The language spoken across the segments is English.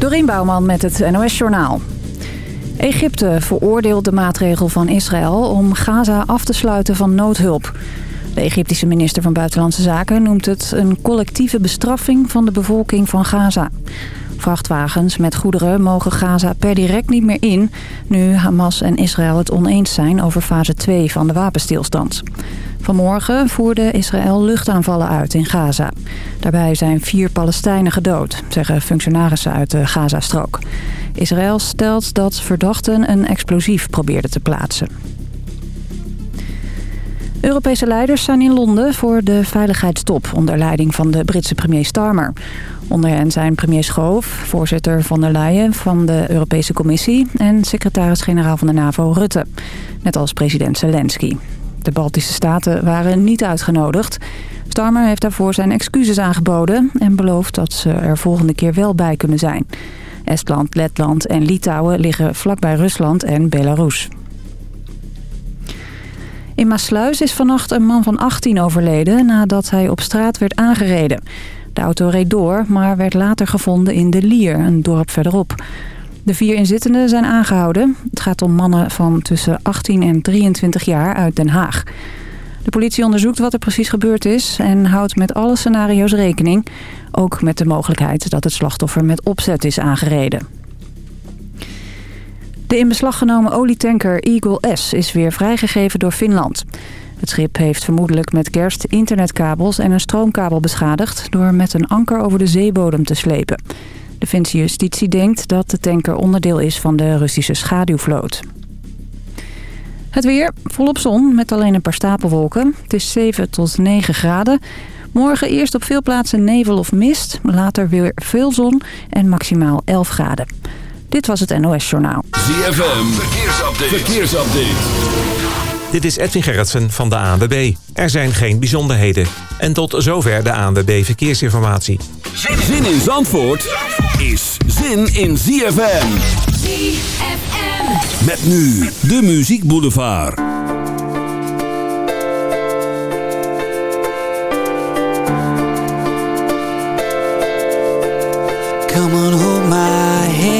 Dorien Bouwman met het NOS Journaal. Egypte veroordeelt de maatregel van Israël om Gaza af te sluiten van noodhulp. De Egyptische minister van Buitenlandse Zaken noemt het een collectieve bestraffing van de bevolking van Gaza. Vrachtwagens met goederen mogen Gaza per direct niet meer in... nu Hamas en Israël het oneens zijn over fase 2 van de wapenstilstand. Vanmorgen voerde Israël luchtaanvallen uit in Gaza. Daarbij zijn vier Palestijnen gedood, zeggen functionarissen uit de Gazastrook. Israël stelt dat verdachten een explosief probeerden te plaatsen. Europese leiders zijn in Londen voor de veiligheidstop onder leiding van de Britse premier Starmer. Onder hen zijn premier Schoof, voorzitter van der Leyen van de Europese Commissie... en secretaris-generaal van de NAVO Rutte, net als president Zelensky. De Baltische staten waren niet uitgenodigd. Starmer heeft daarvoor zijn excuses aangeboden... en belooft dat ze er volgende keer wel bij kunnen zijn. Estland, Letland en Litouwen liggen vlakbij Rusland en Belarus. In Maasluis is vannacht een man van 18 overleden nadat hij op straat werd aangereden. De auto reed door, maar werd later gevonden in De Lier, een dorp verderop. De vier inzittenden zijn aangehouden. Het gaat om mannen van tussen 18 en 23 jaar uit Den Haag. De politie onderzoekt wat er precies gebeurd is en houdt met alle scenario's rekening. Ook met de mogelijkheid dat het slachtoffer met opzet is aangereden. De in beslag genomen olietanker Eagle S is weer vrijgegeven door Finland. Het schip heeft vermoedelijk met kerst internetkabels en een stroomkabel beschadigd... door met een anker over de zeebodem te slepen. De Finse justitie denkt dat de tanker onderdeel is van de Russische schaduwvloot. Het weer, volop zon met alleen een paar stapelwolken. Het is 7 tot 9 graden. Morgen eerst op veel plaatsen nevel of mist. Later weer veel zon en maximaal 11 graden. Dit was het NOS Journaal. ZFM, verkeersupdate. verkeersupdate. Dit is Edwin Gerritsen van de ANWB. Er zijn geen bijzonderheden. En tot zover de ANWB Verkeersinformatie. Zin in Zandvoort is zin in ZFM. ZFM. Met nu de Muziek Boulevard. Come on, hold my hand.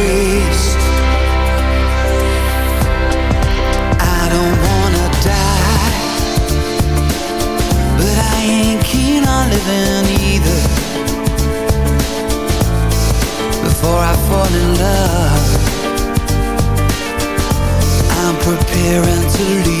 living either. Before I fall in love, I'm preparing to leave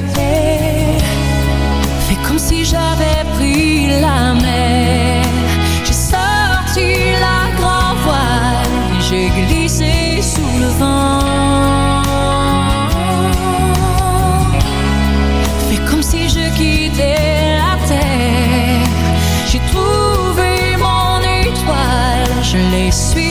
Fais comme si j'avais pris la mer. J'ai sorti la grand voile j'ai glissé sous le vent. Fais comme si je quittais la terre. J'ai trouvé mon étoile, je l'ai suivi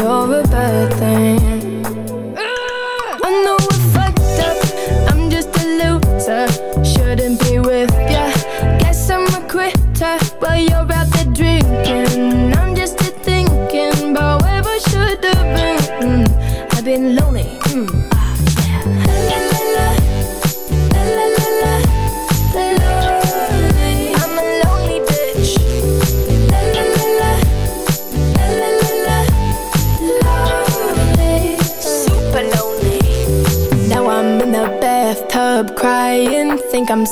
You're a bad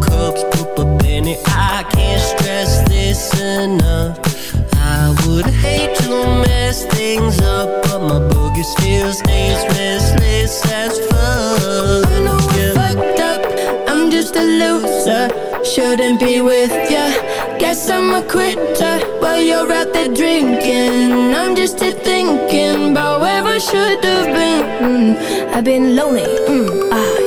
cups, poop, a penny. I can't stress this enough. I would hate to mess things up, but my boogie still stays restless as fuck. I know I'm fucked up, I'm just a loser. Shouldn't be with ya. Guess I'm a quitter while you're out there drinking. I'm just here thinking about where I should have been. Mm, I've been lonely. Mm, ah.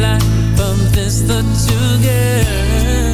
Life of this the two.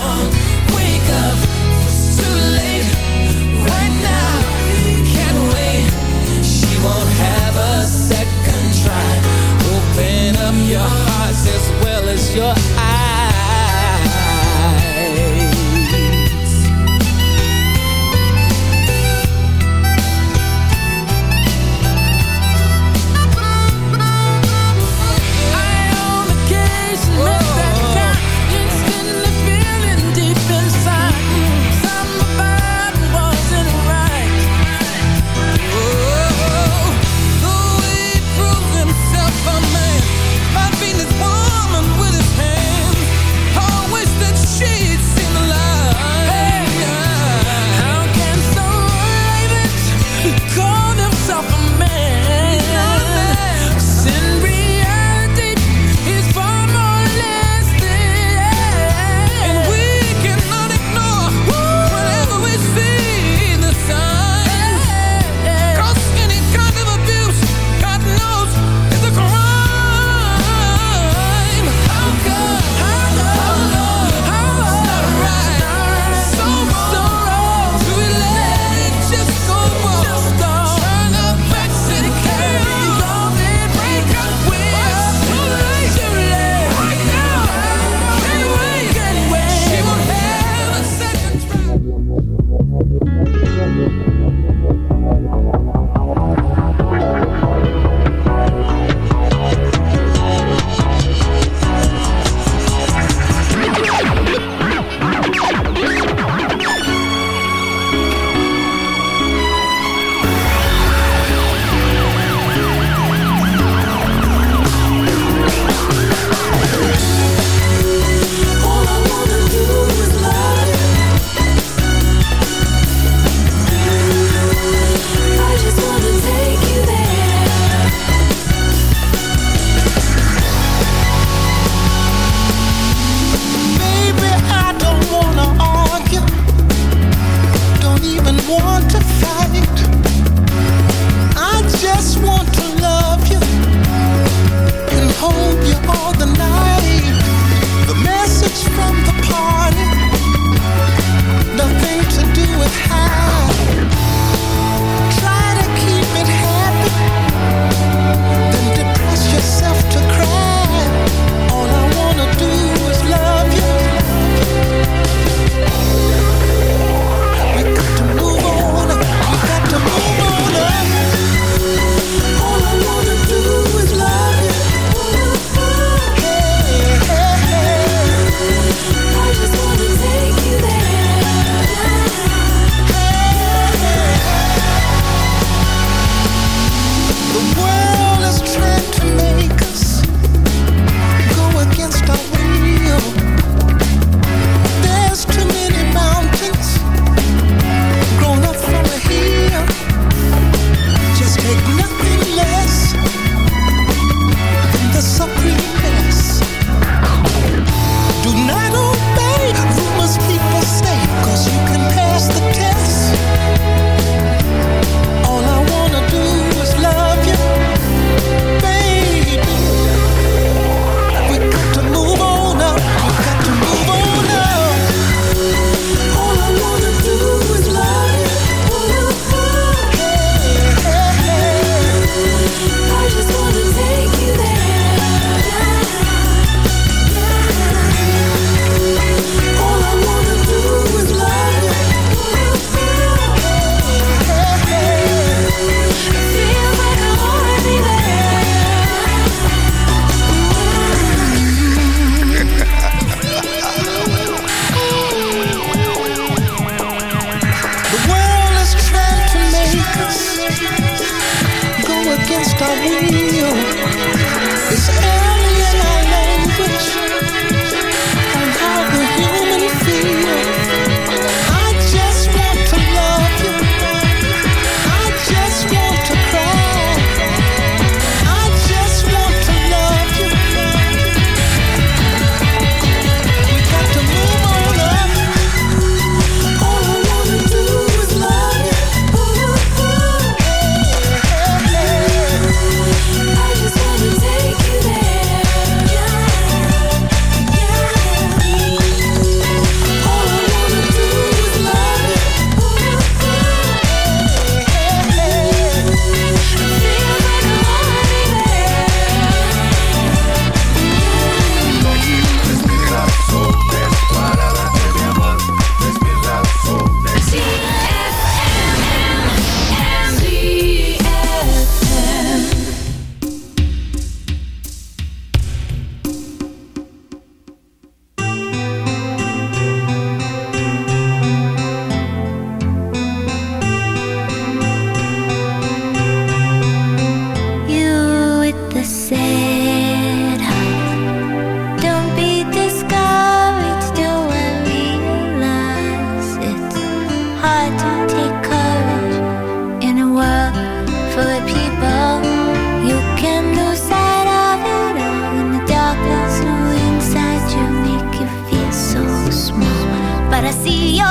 Your hearts as well as your eyes.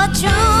True